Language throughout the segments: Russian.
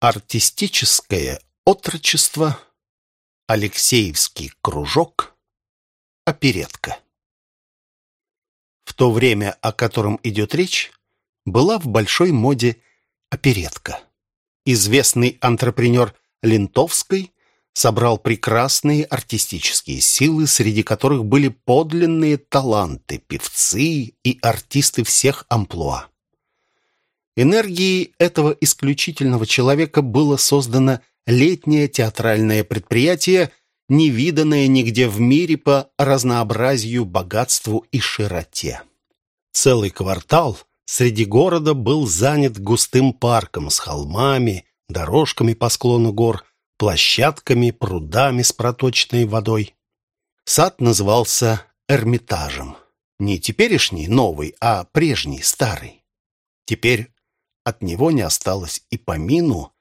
Артистическое отрочество, Алексеевский кружок, оперетка. В то время, о котором идет речь, была в большой моде оперетка. Известный антрепренер Лентовской собрал прекрасные артистические силы, среди которых были подлинные таланты, певцы и артисты всех амплуа. Энергией этого исключительного человека было создано летнее театральное предприятие, невиданное нигде в мире по разнообразию, богатству и широте. Целый квартал среди города был занят густым парком с холмами, дорожками по склону гор, площадками, прудами с проточной водой. Сад назывался Эрмитажем. Не теперешний, новый, а прежний, старый. Теперь от него не осталось и помину,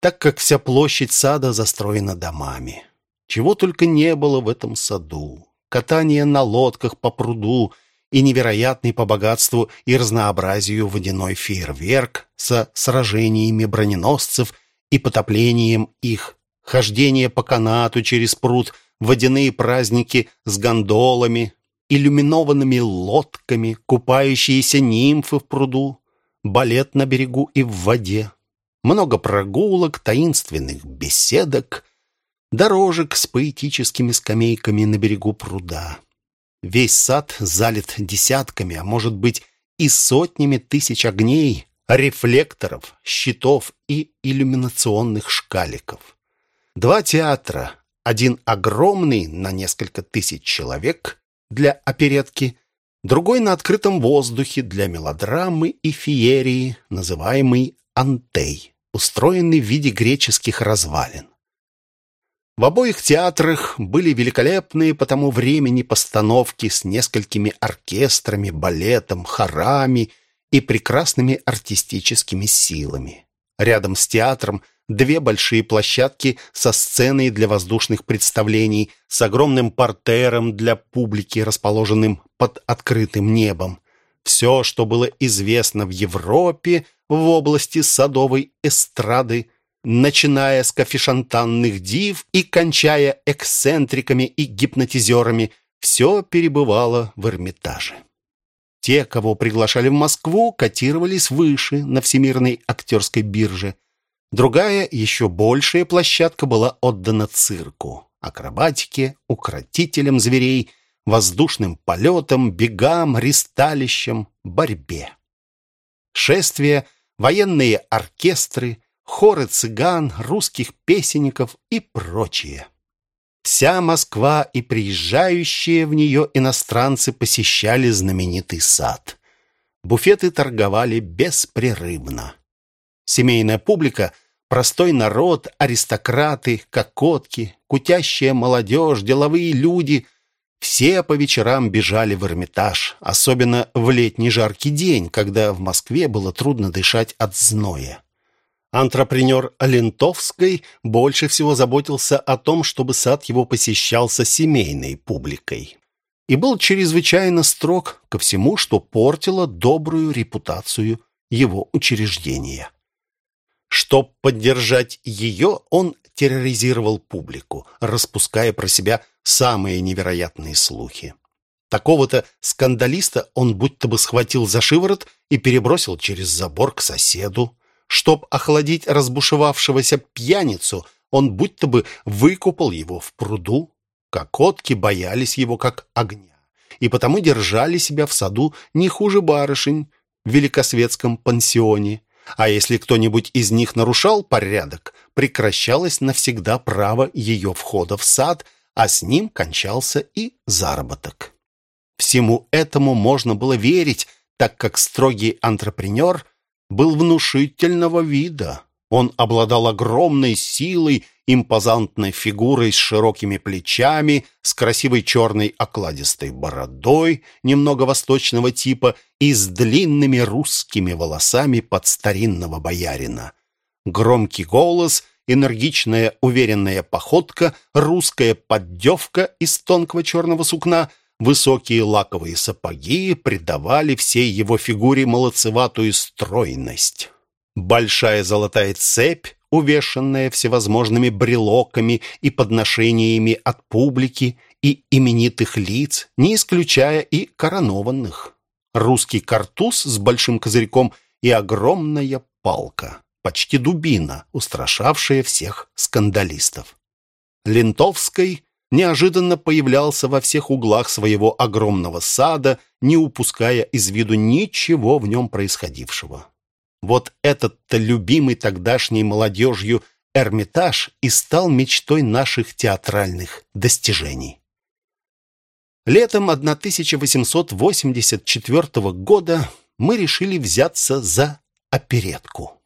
так как вся площадь сада застроена домами. Чего только не было в этом саду. Катание на лодках по пруду и невероятный по богатству и разнообразию водяной фейерверк со сражениями броненосцев и потоплением их, хождение по канату через пруд, водяные праздники с гондолами, иллюминованными лодками, купающиеся нимфы в пруду, балет на берегу и в воде, много прогулок, таинственных беседок, дорожек с поэтическими скамейками на берегу пруда. Весь сад залит десятками, а может быть и сотнями тысяч огней, рефлекторов, щитов и иллюминационных шкаликов. Два театра, один огромный на несколько тысяч человек для оперетки, другой на открытом воздухе для мелодрамы и феерии, называемый «Антей», устроенный в виде греческих развалин. В обоих театрах были великолепные по тому времени постановки с несколькими оркестрами, балетом, хорами и прекрасными артистическими силами. Рядом с театром две большие площадки со сценой для воздушных представлений, с огромным портером для публики, расположенным под открытым небом. Все, что было известно в Европе в области садовой эстрады, начиная с кофешантанных див и кончая эксцентриками и гипнотизерами, все перебывало в Эрмитаже. Те, кого приглашали в Москву, котировались выше на Всемирной актерской бирже. Другая, еще большая площадка была отдана цирку, акробатике, укротителям зверей, воздушным полетам, бегам, ристалищам, борьбе. Шествия, военные оркестры, хоры цыган, русских песенников и прочее. Вся Москва и приезжающие в нее иностранцы посещали знаменитый сад. Буфеты торговали беспрерывно. Семейная публика Простой народ, аристократы, кокотки, кутящая молодежь, деловые люди — все по вечерам бежали в Эрмитаж, особенно в летний жаркий день, когда в Москве было трудно дышать от зноя. Антрепренер Лентовской больше всего заботился о том, чтобы сад его посещался семейной публикой. И был чрезвычайно строг ко всему, что портило добрую репутацию его учреждения. Чтобы поддержать ее, он терроризировал публику, распуская про себя самые невероятные слухи. Такого-то скандалиста он будто бы схватил за шиворот и перебросил через забор к соседу. Чтоб охладить разбушевавшегося пьяницу, он будто бы выкупал его в пруду. Кокотки боялись его как огня, и потому держали себя в саду не хуже барышень в великосветском пансионе. А если кто-нибудь из них нарушал порядок, прекращалось навсегда право ее входа в сад, а с ним кончался и заработок. Всему этому можно было верить, так как строгий антрепренер был внушительного вида. Он обладал огромной силой импозантной фигурой с широкими плечами, с красивой черной окладистой бородой немного восточного типа и с длинными русскими волосами под старинного боярина. Громкий голос, энергичная уверенная походка, русская поддевка из тонкого черного сукна, высокие лаковые сапоги придавали всей его фигуре молодцеватую стройность. Большая золотая цепь увешанная всевозможными брелоками и подношениями от публики и именитых лиц, не исключая и коронованных. Русский картуз с большим козырьком и огромная палка, почти дубина, устрашавшая всех скандалистов. Лентовской неожиданно появлялся во всех углах своего огромного сада, не упуская из виду ничего в нем происходившего. Вот этот-то любимый тогдашней молодежью Эрмитаж и стал мечтой наших театральных достижений. Летом 1884 года мы решили взяться за оперетку.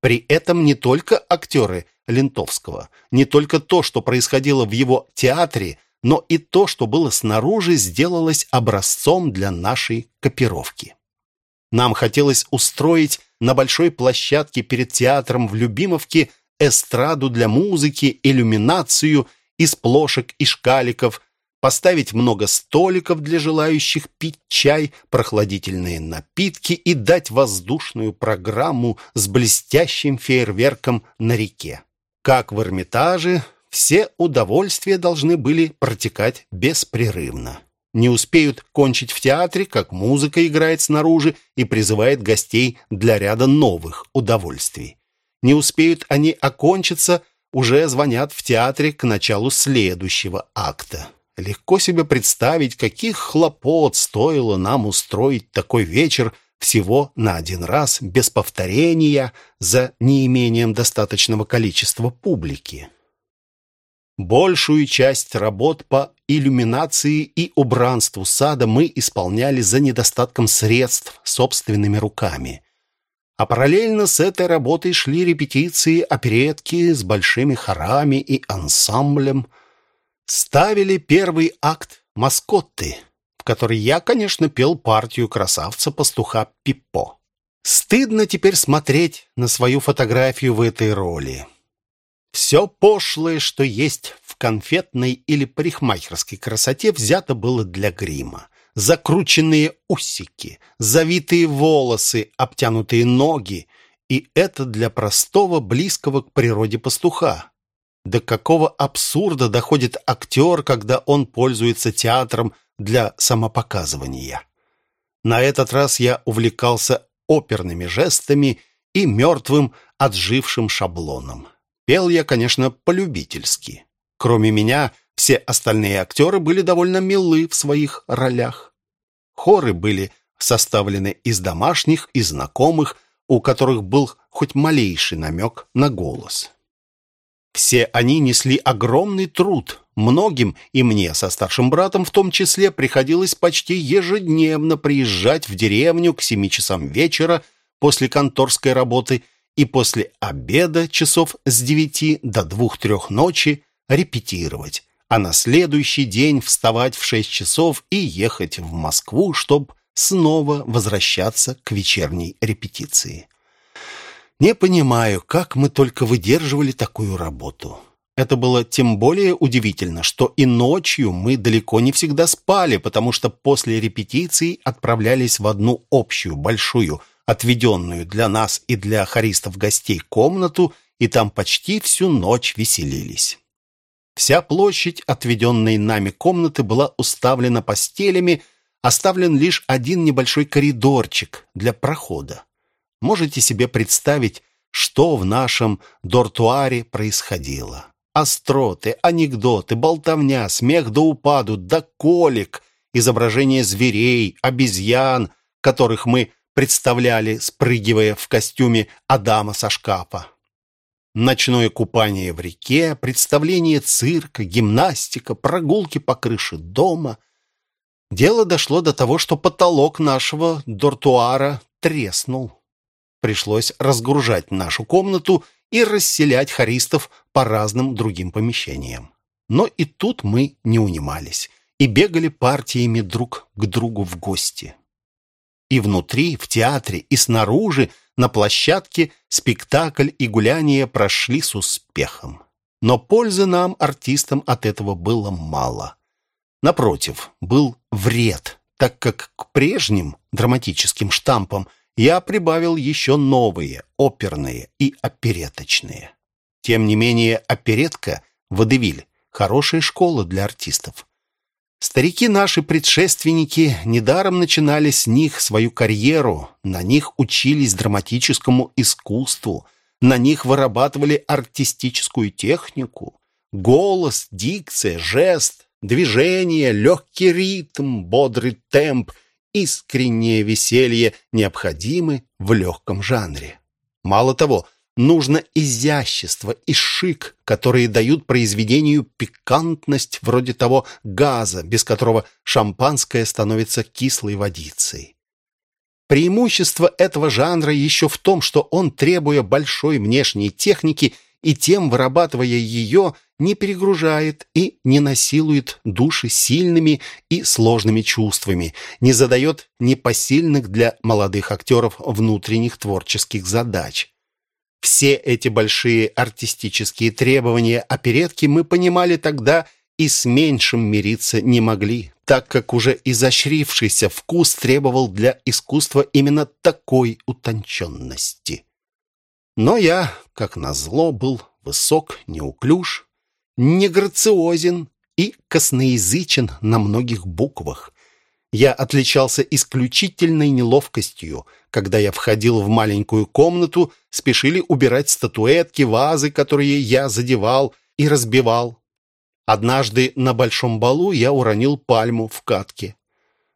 При этом не только актеры Лентовского, не только то, что происходило в его театре, но и то, что было снаружи, сделалось образцом для нашей копировки. Нам хотелось устроить на большой площадке перед театром в Любимовке эстраду для музыки, иллюминацию из плошек и шкаликов, поставить много столиков для желающих пить чай, прохладительные напитки и дать воздушную программу с блестящим фейерверком на реке. Как в Эрмитаже, все удовольствия должны были протекать беспрерывно. Не успеют кончить в театре, как музыка играет снаружи и призывает гостей для ряда новых удовольствий. Не успеют они окончиться, уже звонят в театре к началу следующего акта. Легко себе представить, каких хлопот стоило нам устроить такой вечер всего на один раз, без повторения, за неимением достаточного количества публики. Большую часть работ по иллюминации и убранству сада мы исполняли за недостатком средств собственными руками. А параллельно с этой работой шли репетиции оперетки с большими хорами и ансамблем – ставили первый акт «Маскотты», в который я, конечно, пел партию красавца-пастуха Пиппо. Стыдно теперь смотреть на свою фотографию в этой роли. Все пошлое, что есть в конфетной или парикмахерской красоте, взято было для грима. Закрученные усики, завитые волосы, обтянутые ноги. И это для простого, близкого к природе пастуха. До какого абсурда доходит актер, когда он пользуется театром для самопоказывания. На этот раз я увлекался оперными жестами и мертвым, отжившим шаблоном. Пел я, конечно, полюбительски. Кроме меня, все остальные актеры были довольно милы в своих ролях. Хоры были составлены из домашних и знакомых, у которых был хоть малейший намек на голос. Все они несли огромный труд. Многим, и мне со старшим братом в том числе, приходилось почти ежедневно приезжать в деревню к семи часам вечера после конторской работы и после обеда часов с девяти до двух-трех ночи репетировать, а на следующий день вставать в шесть часов и ехать в Москву, чтобы снова возвращаться к вечерней репетиции. Не понимаю, как мы только выдерживали такую работу. Это было тем более удивительно, что и ночью мы далеко не всегда спали, потому что после репетиций отправлялись в одну общую, большую, отведенную для нас и для хористов гостей комнату, и там почти всю ночь веселились. Вся площадь отведенной нами комнаты была уставлена постелями, оставлен лишь один небольшой коридорчик для прохода. Можете себе представить, что в нашем дортуаре происходило. Остроты, анекдоты, болтовня, смех до упаду, до колик, изображения зверей, обезьян, которых мы представляли, спрыгивая в костюме Адама со шкафа. Ночное купание в реке, представление цирка, гимнастика, прогулки по крыше дома. Дело дошло до того, что потолок нашего дортуара треснул. Пришлось разгружать нашу комнату и расселять хористов по разным другим помещениям. Но и тут мы не унимались и бегали партиями друг к другу в гости. И внутри, в театре, и снаружи, на площадке, спектакль и гуляние прошли с успехом. Но пользы нам, артистам, от этого было мало. Напротив, был вред, так как к прежним драматическим штампам – я прибавил еще новые, оперные и опереточные. Тем не менее, оперетка, водевиль – хорошая школа для артистов. Старики наши предшественники недаром начинали с них свою карьеру, на них учились драматическому искусству, на них вырабатывали артистическую технику. Голос, дикция, жест, движение, легкий ритм, бодрый темп, искреннее веселье необходимы в легком жанре. Мало того, нужно изящество и шик, которые дают произведению пикантность вроде того газа, без которого шампанское становится кислой водицей. Преимущество этого жанра еще в том, что он, требуя большой внешней техники и тем вырабатывая ее, не перегружает и не насилует души сильными и сложными чувствами, не задает непосильных для молодых актеров внутренних творческих задач. Все эти большие артистические требования оперетки мы понимали тогда и с меньшим мириться не могли, так как уже изощрившийся вкус требовал для искусства именно такой утонченности. Но я, как назло, был высок, неуклюж, неграциозен и косноязычен на многих буквах. Я отличался исключительной неловкостью. Когда я входил в маленькую комнату, спешили убирать статуэтки, вазы, которые я задевал и разбивал. Однажды на большом балу я уронил пальму в катке.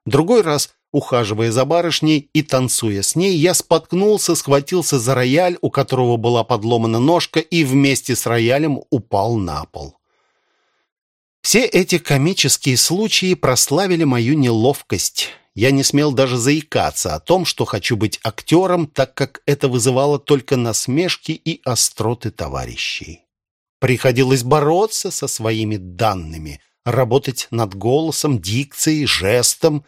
Другой раз, ухаживая за барышней и танцуя с ней, я споткнулся, схватился за рояль, у которого была подломана ножка, и вместе с роялем упал на пол. Все эти комические случаи прославили мою неловкость. Я не смел даже заикаться о том, что хочу быть актером, так как это вызывало только насмешки и остроты товарищей. Приходилось бороться со своими данными, работать над голосом, дикцией, жестом.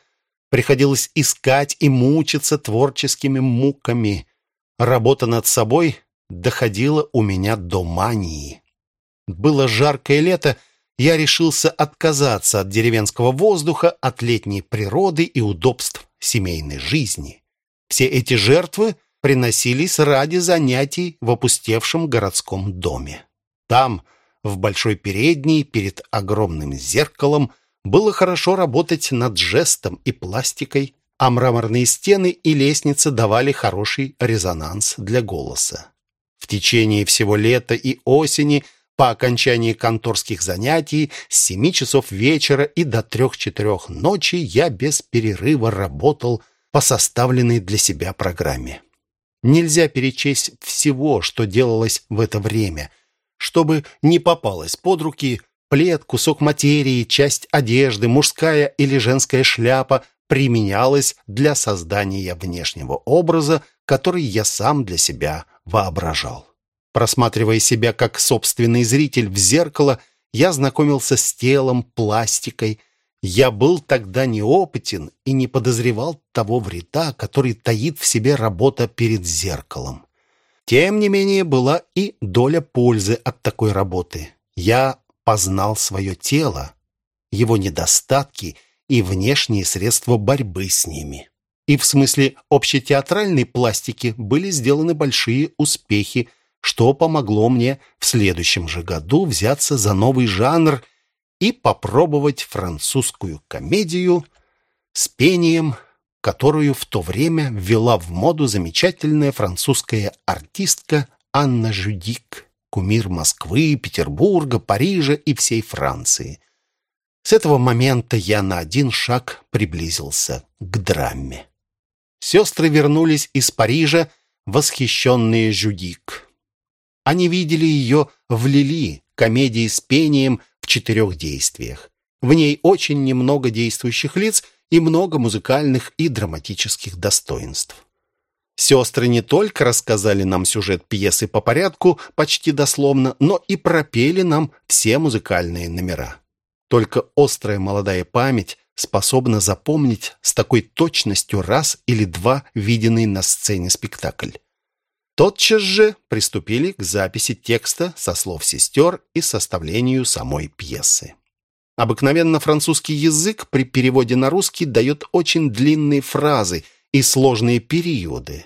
Приходилось искать и мучиться творческими муками. Работа над собой доходила у меня до мании. Было жаркое лето, я решился отказаться от деревенского воздуха, от летней природы и удобств семейной жизни. Все эти жертвы приносились ради занятий в опустевшем городском доме. Там, в большой передней, перед огромным зеркалом, было хорошо работать над жестом и пластикой, а мраморные стены и лестницы давали хороший резонанс для голоса. В течение всего лета и осени – по окончании конторских занятий с семи часов вечера и до трех-четырех ночи я без перерыва работал по составленной для себя программе. Нельзя перечесть всего, что делалось в это время, чтобы не попалось под руки плед, кусок материи, часть одежды, мужская или женская шляпа применялась для создания внешнего образа, который я сам для себя воображал. Просматривая себя как собственный зритель в зеркало, я знакомился с телом, пластикой. Я был тогда неопытен и не подозревал того вреда, который таит в себе работа перед зеркалом. Тем не менее, была и доля пользы от такой работы. Я познал свое тело, его недостатки и внешние средства борьбы с ними. И в смысле общетеатральной пластики были сделаны большие успехи что помогло мне в следующем же году взяться за новый жанр и попробовать французскую комедию с пением, которую в то время ввела в моду замечательная французская артистка Анна Жюдик, кумир Москвы, Петербурга, Парижа и всей Франции. С этого момента я на один шаг приблизился к драме. Сестры вернулись из Парижа, восхищенные Жюдик. Они видели ее в «Лили», комедии с пением в четырех действиях. В ней очень немного действующих лиц и много музыкальных и драматических достоинств. Сестры не только рассказали нам сюжет пьесы по порядку, почти дословно, но и пропели нам все музыкальные номера. Только острая молодая память способна запомнить с такой точностью раз или два виденный на сцене спектакль. Тотчас же приступили к записи текста со слов сестер и составлению самой пьесы. Обыкновенно французский язык при переводе на русский дает очень длинные фразы и сложные периоды.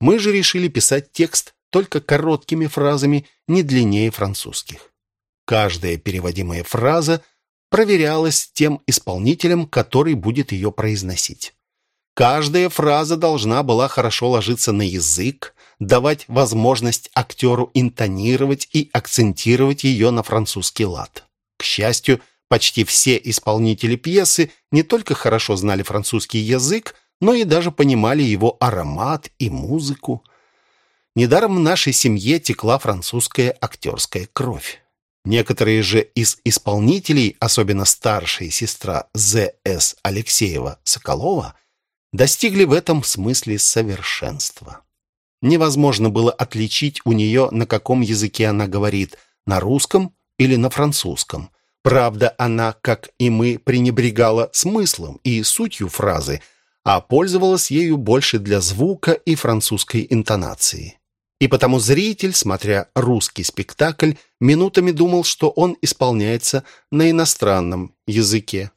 Мы же решили писать текст только короткими фразами, не длиннее французских. Каждая переводимая фраза проверялась тем исполнителем, который будет ее произносить. Каждая фраза должна была хорошо ложиться на язык, давать возможность актеру интонировать и акцентировать ее на французский лад. К счастью, почти все исполнители пьесы не только хорошо знали французский язык, но и даже понимали его аромат и музыку. Недаром в нашей семье текла французская актерская кровь. Некоторые же из исполнителей, особенно старшая сестра З.С. Алексеева-Соколова, достигли в этом смысле совершенства. Невозможно было отличить у нее, на каком языке она говорит, на русском или на французском. Правда, она, как и мы, пренебрегала смыслом и сутью фразы, а пользовалась ею больше для звука и французской интонации. И потому зритель, смотря русский спектакль, минутами думал, что он исполняется на иностранном языке.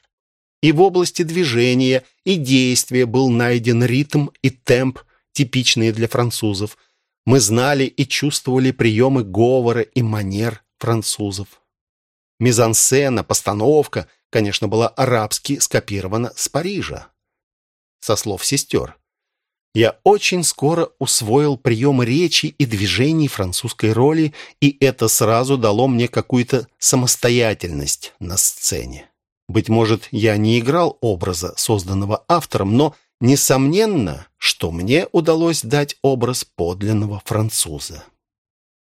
И в области движения и действия был найден ритм и темп, типичные для французов. Мы знали и чувствовали приемы говора и манер французов. Мизансцена, постановка, конечно, была арабски скопирована с Парижа. Со слов сестер. Я очень скоро усвоил приемы речи и движений французской роли, и это сразу дало мне какую-то самостоятельность на сцене. Быть может, я не играл образа, созданного автором, но несомненно, что мне удалось дать образ подлинного француза.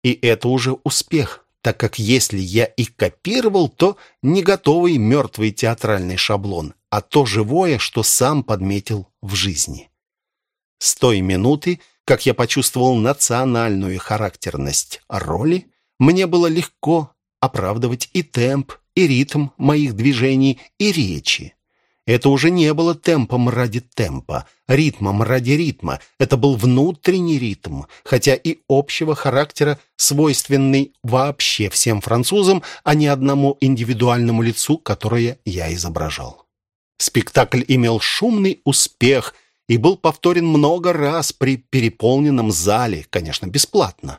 И это уже успех, так как если я и копировал, то не готовый мертвый театральный шаблон, а то живое, что сам подметил в жизни. С той минуты, как я почувствовал национальную характерность роли, мне было легко оправдывать и темп, и ритм моих движений, и речи. Это уже не было темпом ради темпа, ритмом ради ритма. Это был внутренний ритм, хотя и общего характера, свойственный вообще всем французам, а не одному индивидуальному лицу, которое я изображал. Спектакль имел шумный успех – и был повторен много раз при переполненном зале, конечно, бесплатно.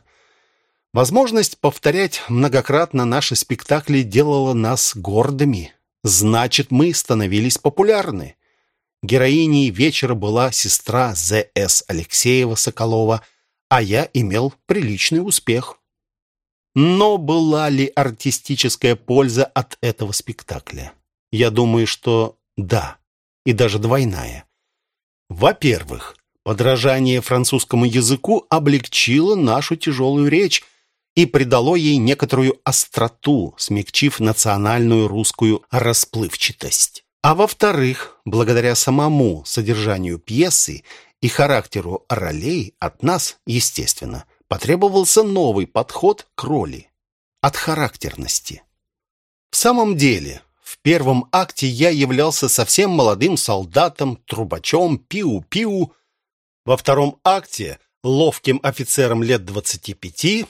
Возможность повторять многократно наши спектакли делала нас гордыми. Значит, мы становились популярны. Героиней вечера была сестра З.С. Алексеева-Соколова, а я имел приличный успех. Но была ли артистическая польза от этого спектакля? Я думаю, что да, и даже двойная. Во-первых, подражание французскому языку облегчило нашу тяжелую речь и придало ей некоторую остроту, смягчив национальную русскую расплывчатость. А во-вторых, благодаря самому содержанию пьесы и характеру ролей от нас, естественно, потребовался новый подход к роли, от характерности. В самом деле, в первом акте я являлся совсем молодым солдатом, трубачом, пиу-пиу. Во втором акте — ловким офицером лет двадцати пяти,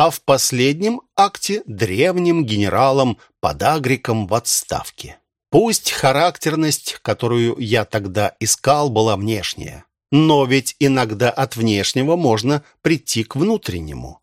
а в последнем акте — древним генералом, подагриком в отставке. Пусть характерность, которую я тогда искал, была внешняя, но ведь иногда от внешнего можно прийти к внутреннему.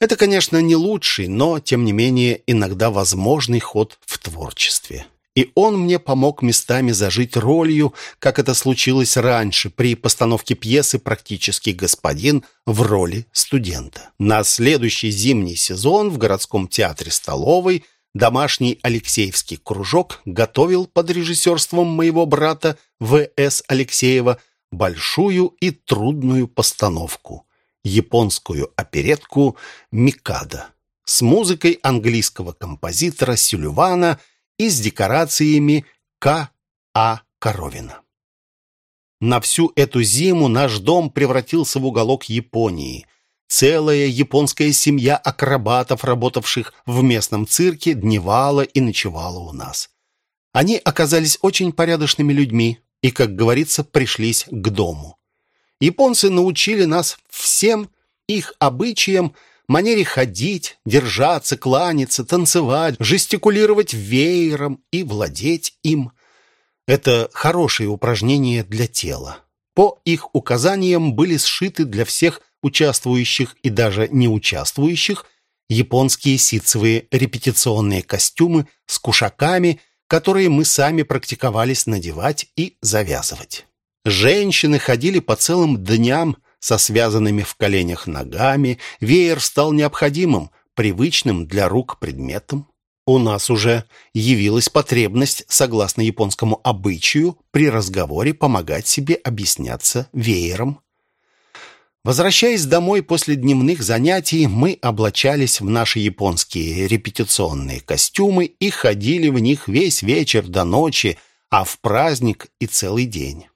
Это, конечно, не лучший, но, тем не менее, иногда возможный ход в творчестве. И он мне помог местами зажить ролью, как это случилось раньше при постановке пьесы «Практический господин» в роли студента. На следующий зимний сезон в городском театре «Столовой» домашний Алексеевский кружок готовил под режиссерством моего брата В.С. Алексеева большую и трудную постановку – японскую оперетку «Микада» с музыкой английского композитора Сюльвана и с декорациями К. А. Коровина. На всю эту зиму наш дом превратился в уголок Японии. Целая японская семья акробатов, работавших в местном цирке, дневала и ночевала у нас. Они оказались очень порядочными людьми и, как говорится, пришлись к дому. Японцы научили нас всем их обычаям, манере ходить, держаться, кланяться, танцевать, жестикулировать веером и владеть им. Это хорошие упражнения для тела. По их указаниям были сшиты для всех участвующих и даже не участвующих, японские ситцевые репетиционные костюмы с кушаками, которые мы сами практиковались надевать и завязывать. Женщины ходили по целым дням со связанными в коленях ногами, веер стал необходимым, привычным для рук предметом. У нас уже явилась потребность, согласно японскому обычаю, при разговоре помогать себе объясняться веером. Возвращаясь домой после дневных занятий, мы облачались в наши японские репетиционные костюмы и ходили в них весь вечер до ночи, а в праздник и целый день.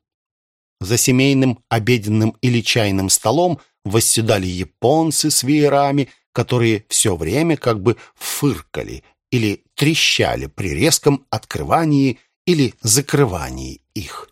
За семейным обеденным или чайным столом восседали японцы с веерами, которые все время как бы фыркали или трещали при резком открывании или закрывании их.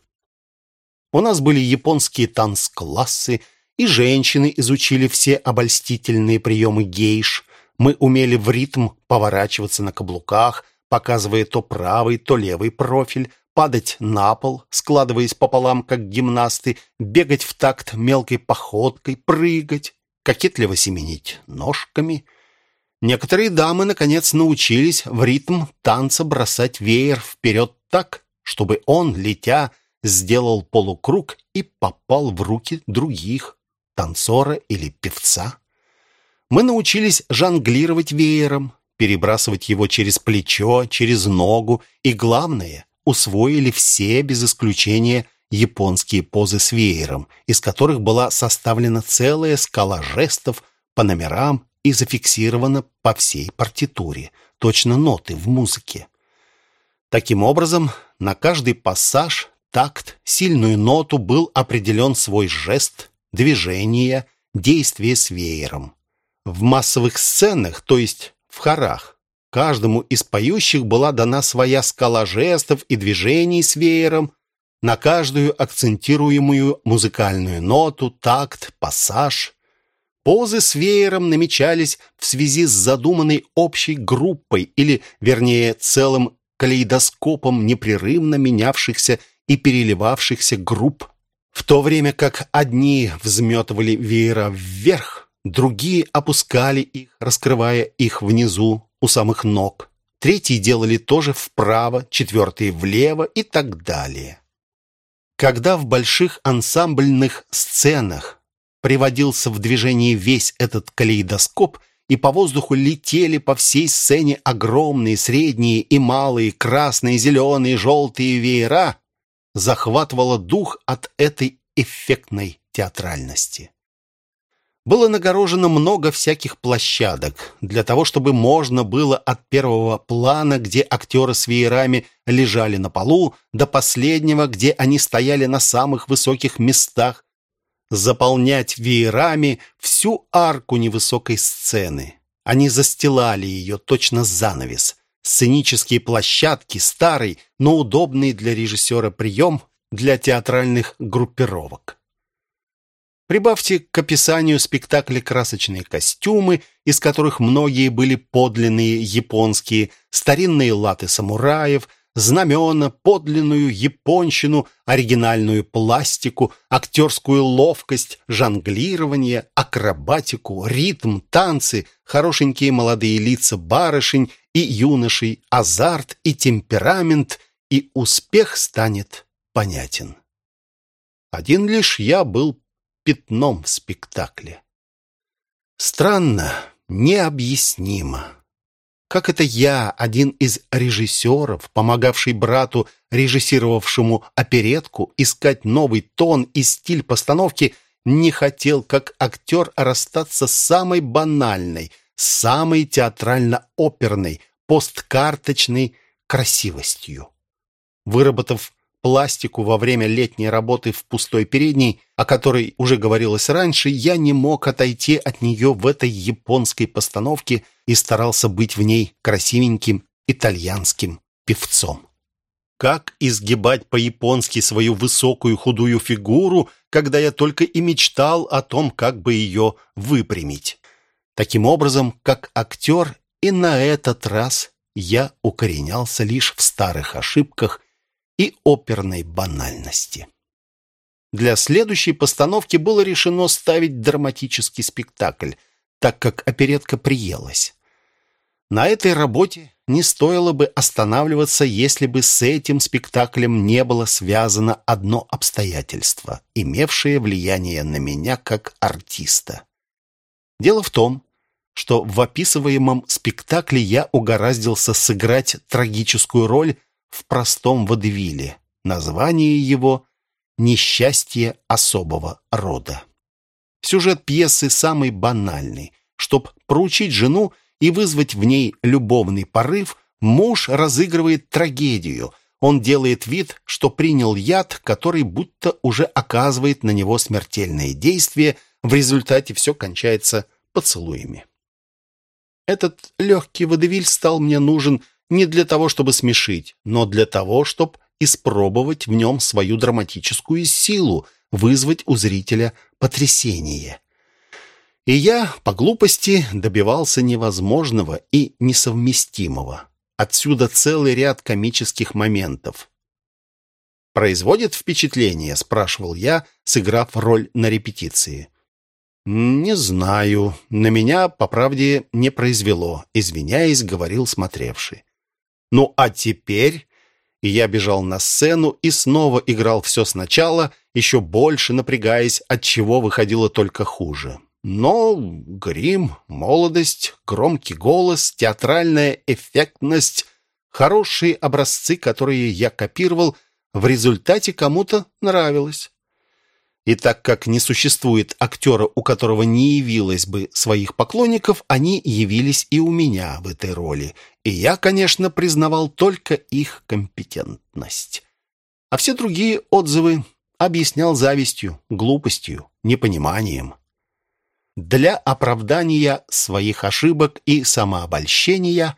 У нас были японские танцклассы, и женщины изучили все обольстительные приемы гейш. Мы умели в ритм поворачиваться на каблуках, показывая то правый, то левый профиль, падать на пол, складываясь пополам, как гимнасты, бегать в такт мелкой походкой, прыгать, кокетливо семенить ножками — Некоторые дамы, наконец, научились в ритм танца бросать веер вперед так, чтобы он, летя, сделал полукруг и попал в руки других, танцора или певца. Мы научились жонглировать веером, перебрасывать его через плечо, через ногу и, главное, усвоили все, без исключения, японские позы с веером, из которых была составлена целая скала жестов по номерам и зафиксировано по всей партитуре, точно ноты в музыке. Таким образом, на каждый пассаж, такт, сильную ноту был определен свой жест, движение, действие с веером. В массовых сценах, то есть в хорах, каждому из поющих была дана своя скала жестов и движений с веером, на каждую акцентируемую музыкальную ноту, такт, пассаж. Позы с веером намечались в связи с задуманной общей группой или, вернее, целым калейдоскопом непрерывно менявшихся и переливавшихся групп, в то время как одни взметывали веера вверх, другие опускали их, раскрывая их внизу, у самых ног. Третьи делали тоже вправо, четвертые влево и так далее. Когда в больших ансамбльных сценах приводился в движение весь этот калейдоскоп, и по воздуху летели по всей сцене огромные, средние и малые, красные, зеленые, желтые веера, захватывало дух от этой эффектной театральности. Было нагорожено много всяких площадок для того, чтобы можно было от первого плана, где актеры с веерами лежали на полу, до последнего, где они стояли на самых высоких местах, заполнять веерами всю арку невысокой сцены. Они застилали ее точно занавес. Сценические площадки, старый, но удобный для режиссера прием для театральных группировок. Прибавьте к описанию спектакля красочные костюмы, из которых многие были подлинные японские, старинные латы самураев – знамена, подлинную японщину, оригинальную пластику, актерскую ловкость, жонглирование, акробатику, ритм, танцы, хорошенькие молодые лица барышень и юношей, азарт и темперамент, и успех станет понятен. Один лишь я был пятном в спектакле. Странно, необъяснимо. Как это я, один из режиссеров, помогавший брату, режиссировавшему оперетку, искать новый тон и стиль постановки, не хотел, как актер, расстаться с самой банальной, самой театрально-оперной, посткарточной красивостью. Выработав пластику во время летней работы в пустой передней, о которой уже говорилось раньше, я не мог отойти от нее в этой японской постановке и старался быть в ней красивеньким итальянским певцом. Как изгибать по-японски свою высокую худую фигуру, когда я только и мечтал о том, как бы ее выпрямить. Таким образом, как актер, и на этот раз я укоренялся лишь в старых ошибках и оперной банальности. для следующей постановки было решено ставить драматический спектакль, так как оперетка приелась. На этой работе не стоило бы останавливаться, если бы с этим спектаклем не было связано одно обстоятельство, имевшее влияние на меня как артиста. Дело в том, что в описываемом спектакле я угораздился сыграть трагическую роль в простом водевиле. Название его «Несчастье особого рода». Сюжет пьесы самый банальный. Чтоб проучить жену и вызвать в ней любовный порыв, муж разыгрывает трагедию. Он делает вид, что принял яд, который будто уже оказывает на него смертельное действие. В результате все кончается поцелуями. Этот легкий водевиль стал мне нужен не для того, чтобы смешить, но для того, чтобы испробовать в нем свою драматическую силу, вызвать у зрителя потрясение. И я, по глупости, добивался невозможного и несовместимого. Отсюда целый ряд комических моментов. «Производит впечатление?» – спрашивал я, сыграв роль на репетиции. «Не знаю. На меня, по правде, не произвело», — извиняясь, говорил смотревший. «Ну, а теперь...» И я бежал на сцену и снова играл все сначала, еще больше напрягаясь, от чего выходило только хуже. Но грим, молодость, громкий голос, театральная эффектность, хорошие образцы, которые я копировал, в результате кому-то нравилось. И так как не существует актера, у которого не явилось бы своих поклонников, они явились и у меня в этой роли. И я, конечно, признавал только их компетентность. А все другие отзывы объяснял завистью, глупостью, непониманием. Для оправдания своих ошибок и самообольщения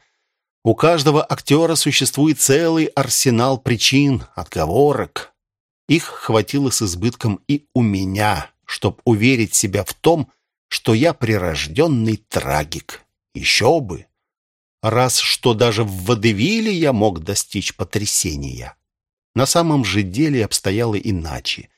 у каждого актера существует целый арсенал причин, отговорок, их хватило с избытком и у меня, чтобы уверить себя в том, что я прирожденный трагик. Еще бы! Раз что даже в водевиле я мог достичь потрясения. На самом же деле обстояло иначе.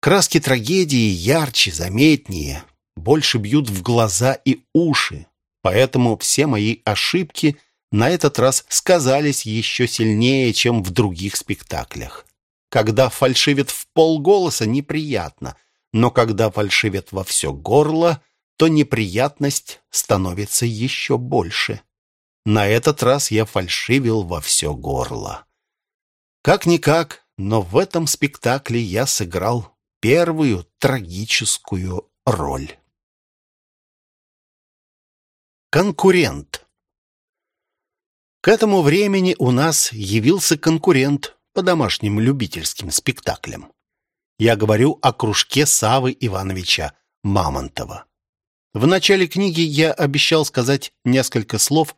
Краски трагедии ярче, заметнее, больше бьют в глаза и уши. Поэтому все мои ошибки на этот раз сказались еще сильнее, чем в других спектаклях. Когда фальшивит в полголоса, неприятно, но когда фальшивит во все горло, то неприятность становится еще больше. На этот раз я фальшивил во все горло. Как-никак, но в этом спектакле я сыграл первую трагическую роль. Конкурент К этому времени у нас явился конкурент, по домашним любительским спектаклям. Я говорю о кружке Савы Ивановича Мамонтова. В начале книги я обещал сказать несколько слов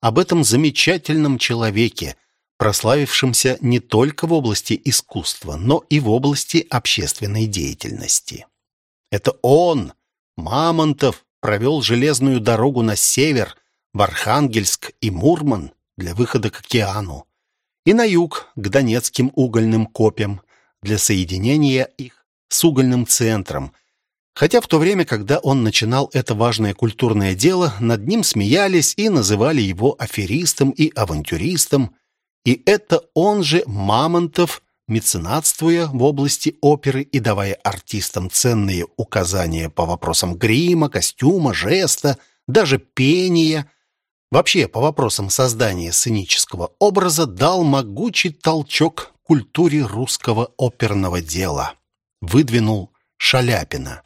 об этом замечательном человеке, прославившемся не только в области искусства, но и в области общественной деятельности. Это он, Мамонтов, провел железную дорогу на север, в Архангельск и Мурман для выхода к океану и на юг к Донецким угольным копьям для соединения их с угольным центром. Хотя в то время, когда он начинал это важное культурное дело, над ним смеялись и называли его аферистом и авантюристом, и это он же Мамонтов, меценатствуя в области оперы и давая артистам ценные указания по вопросам грима, костюма, жеста, даже пения, Вообще, по вопросам создания сценического образа дал могучий толчок культуре русского оперного дела. Выдвинул Шаляпина.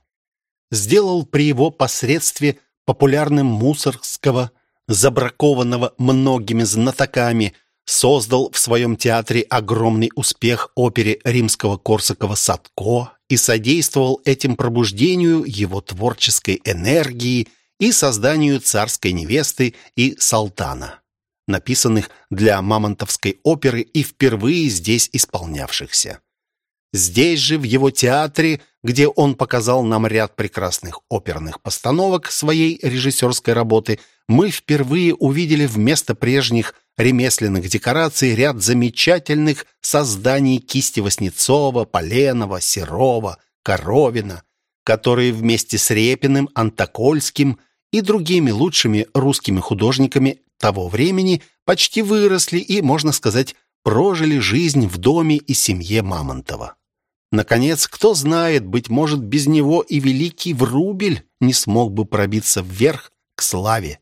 Сделал при его посредстве популярным Мусоргского, забракованного многими знатоками, создал в своем театре огромный успех опере римского Корсакова «Садко» и содействовал этим пробуждению его творческой энергии и созданию «Царской невесты» и «Салтана», написанных для Мамонтовской оперы и впервые здесь исполнявшихся. Здесь же, в его театре, где он показал нам ряд прекрасных оперных постановок своей режиссерской работы, мы впервые увидели вместо прежних ремесленных декораций ряд замечательных созданий кисти Васнецова, Поленова, Серова, Коровина, которые вместе с Репиным, Антокольским и другими лучшими русскими художниками того времени почти выросли и, можно сказать, прожили жизнь в доме и семье Мамонтова. Наконец, кто знает, быть может, без него и великий Врубель не смог бы пробиться вверх к славе.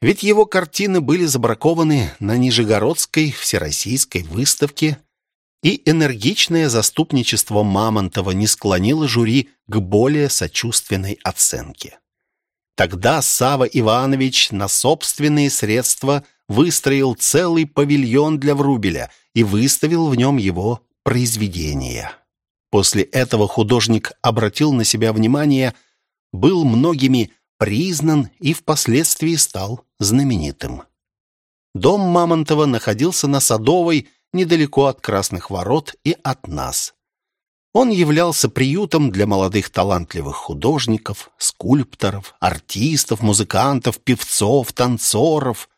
Ведь его картины были забракованы на Нижегородской всероссийской выставке, и энергичное заступничество Мамонтова не склонило жюри к более сочувственной оценке. Тогда Сава Иванович на собственные средства выстроил целый павильон для Врубеля и выставил в нем его произведения. После этого художник обратил на себя внимание, был многими признан и впоследствии стал знаменитым. Дом Мамонтова находился на Садовой, недалеко от Красных Ворот и от нас. Он являлся приютом для молодых талантливых художников, скульпторов, артистов, музыкантов, певцов, танцоров.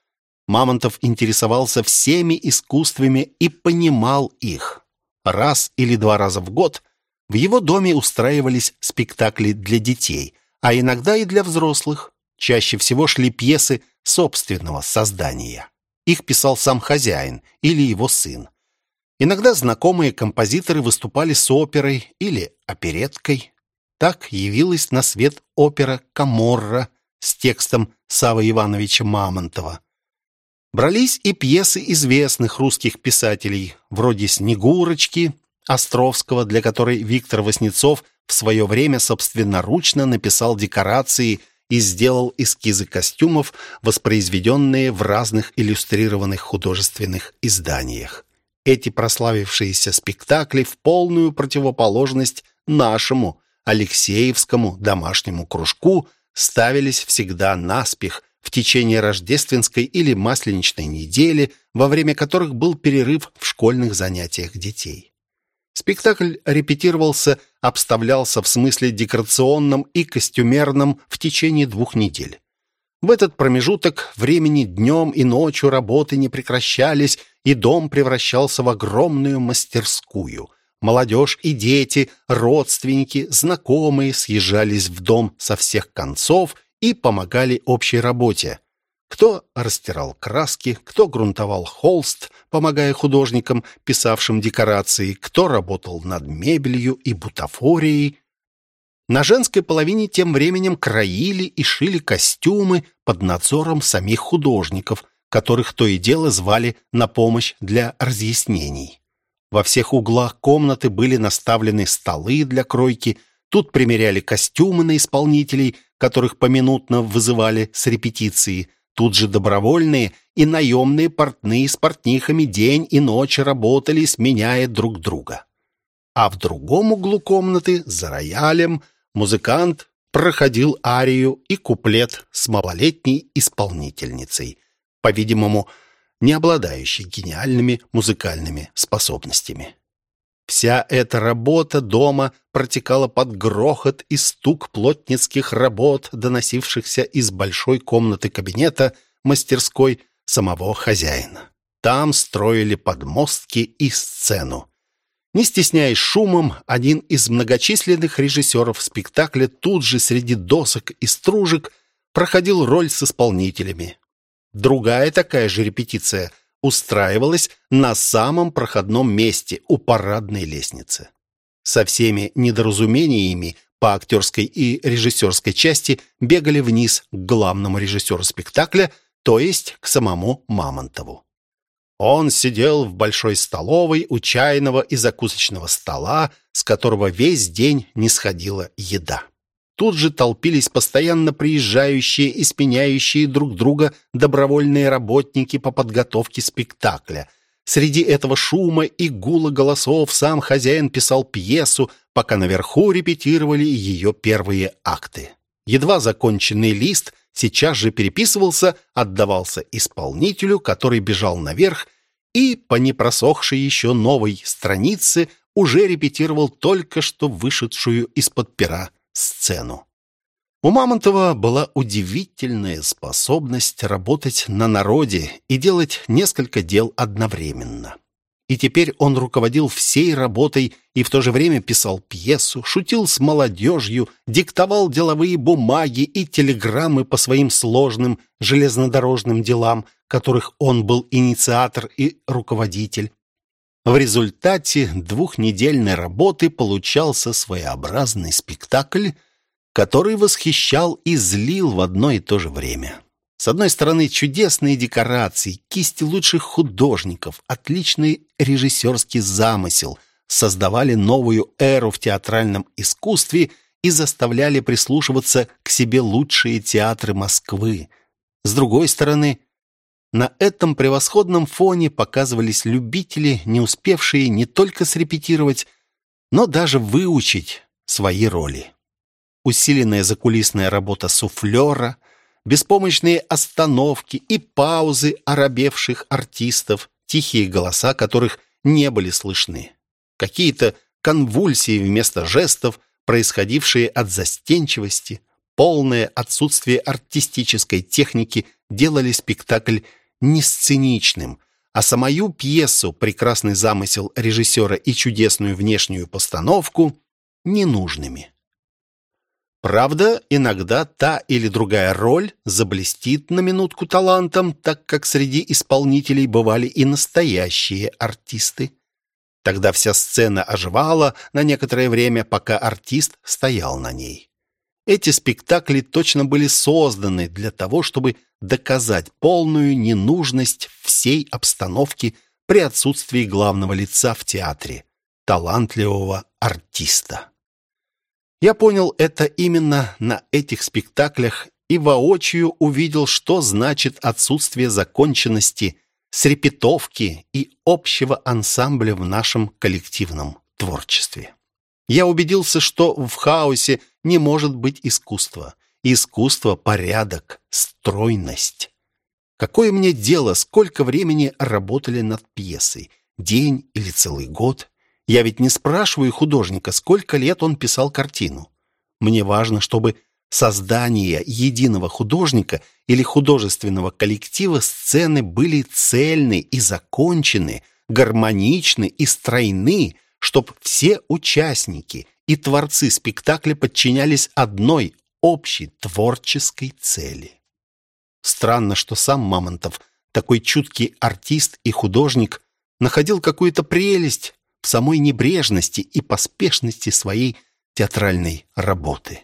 Мамонтов интересовался всеми искусствами и понимал их. Раз или два раза в год в его доме устраивались спектакли для детей, а иногда и для взрослых. Чаще всего шли пьесы собственного создания. Их писал сам хозяин или его сын. Иногда знакомые композиторы выступали с оперой или опереткой. Так явилась на свет опера «Каморра» с текстом Савы Ивановича Мамонтова. Брались и пьесы известных русских писателей, вроде «Снегурочки», Островского, для которой Виктор Васнецов в свое время собственноручно написал декорации и сделал эскизы костюмов, воспроизведенные в разных иллюстрированных художественных изданиях. Эти прославившиеся спектакли в полную противоположность нашему Алексеевскому домашнему кружку ставились всегда наспех в течение рождественской или масленичной недели, во время которых был перерыв в школьных занятиях детей. Спектакль репетировался, обставлялся в смысле декорационном и костюмерном в течение двух недель. В этот промежуток времени днем и ночью работы не прекращались, и дом превращался в огромную мастерскую. Молодежь и дети, родственники, знакомые съезжались в дом со всех концов и помогали общей работе. Кто растирал краски, кто грунтовал холст, помогая художникам, писавшим декорации, кто работал над мебелью и бутафорией. На женской половине тем временем краили и шили костюмы под надзором самих художников, которых то и дело звали на помощь для разъяснений. Во всех углах комнаты были наставлены столы для кройки, тут примеряли костюмы на исполнителей, которых поминутно вызывали с репетиции. Тут же добровольные и наемные портные с портнихами день и ночь работали, сменяя друг друга. А в другом углу комнаты, за роялем, музыкант проходил арию и куплет с малолетней исполнительницей, по-видимому, не обладающей гениальными музыкальными способностями. Вся эта работа дома протекала под грохот и стук плотницких работ, доносившихся из большой комнаты кабинета мастерской самого хозяина. Там строили подмостки и сцену. Не стесняясь шумом, один из многочисленных режиссеров спектакля тут же среди досок и стружек проходил роль с исполнителями. Другая такая же репетиция – устраивалась на самом проходном месте у парадной лестницы. Со всеми недоразумениями по актерской и режиссерской части бегали вниз к главному режиссеру спектакля, то есть к самому Мамонтову. Он сидел в большой столовой у чайного и закусочного стола, с которого весь день не сходила еда. Тут же толпились постоянно приезжающие и сменяющие друг друга добровольные работники по подготовке спектакля. Среди этого шума и гула голосов сам хозяин писал пьесу, пока наверху репетировали ее первые акты. Едва законченный лист сейчас же переписывался, отдавался исполнителю, который бежал наверх, и по непросохшей еще новой странице уже репетировал только что вышедшую из-под пера сцену. У Мамонтова была удивительная способность работать на народе и делать несколько дел одновременно. И теперь он руководил всей работой и в то же время писал пьесу, шутил с молодежью, диктовал деловые бумаги и телеграммы по своим сложным железнодорожным делам, которых он был инициатор и руководитель. В результате двухнедельной работы получался своеобразный спектакль, который восхищал и злил в одно и то же время. С одной стороны, чудесные декорации, кисти лучших художников, отличный режиссерский замысел создавали новую эру в театральном искусстве и заставляли прислушиваться к себе лучшие театры Москвы. С другой стороны, на этом превосходном фоне показывались любители, не успевшие не только срепетировать, но даже выучить свои роли усиленная закулисная работа суфлера, беспомощные остановки и паузы оробевших артистов, тихие голоса которых не были слышны. Какие-то конвульсии вместо жестов, происходившие от застенчивости, полное отсутствие артистической техники делали спектакль не сценичным, а самую пьесу, прекрасный замысел режиссера и чудесную внешнюю постановку ненужными. Правда, иногда та или другая роль заблестит на минутку талантом, так как среди исполнителей бывали и настоящие артисты. Тогда вся сцена оживала на некоторое время, пока артист стоял на ней. Эти спектакли точно были созданы для того, чтобы доказать полную ненужность всей обстановки при отсутствии главного лица в театре – талантливого артиста. Я понял это именно на этих спектаклях и воочию увидел, что значит отсутствие законченности, срепетовки и общего ансамбля в нашем коллективном творчестве. Я убедился, что в хаосе не может быть искусства. Искусство — порядок, стройность. Какое мне дело, сколько времени работали над пьесой? День или целый год? Я ведь не спрашиваю художника, сколько лет он писал картину. Мне важно, чтобы создание единого художника или художественного коллектива сцены были цельны и закончены, гармоничны и стройны, чтобы все участники и творцы спектакля подчинялись одной общей творческой цели. Странно, что сам Мамонтов, такой чуткий артист и художник, находил какую-то прелесть в самой небрежности и поспешности своей театральной работы.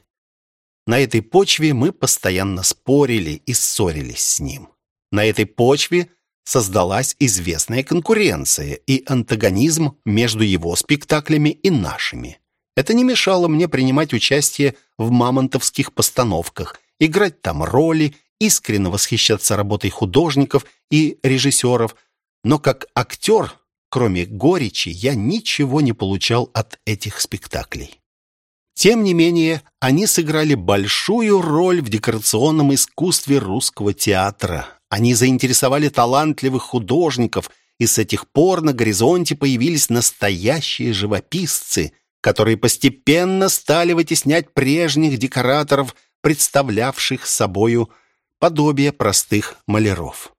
На этой почве мы постоянно спорили и ссорились с ним. На этой почве создалась известная конкуренция и антагонизм между его спектаклями и нашими. Это не мешало мне принимать участие в мамонтовских постановках, играть там роли, искренне восхищаться работой художников и режиссеров, но как актер Кроме горечи, я ничего не получал от этих спектаклей. Тем не менее, они сыграли большую роль в декорационном искусстве русского театра. Они заинтересовали талантливых художников, и с этих пор на горизонте появились настоящие живописцы, которые постепенно стали вытеснять прежних декораторов, представлявших собою подобие простых маляров.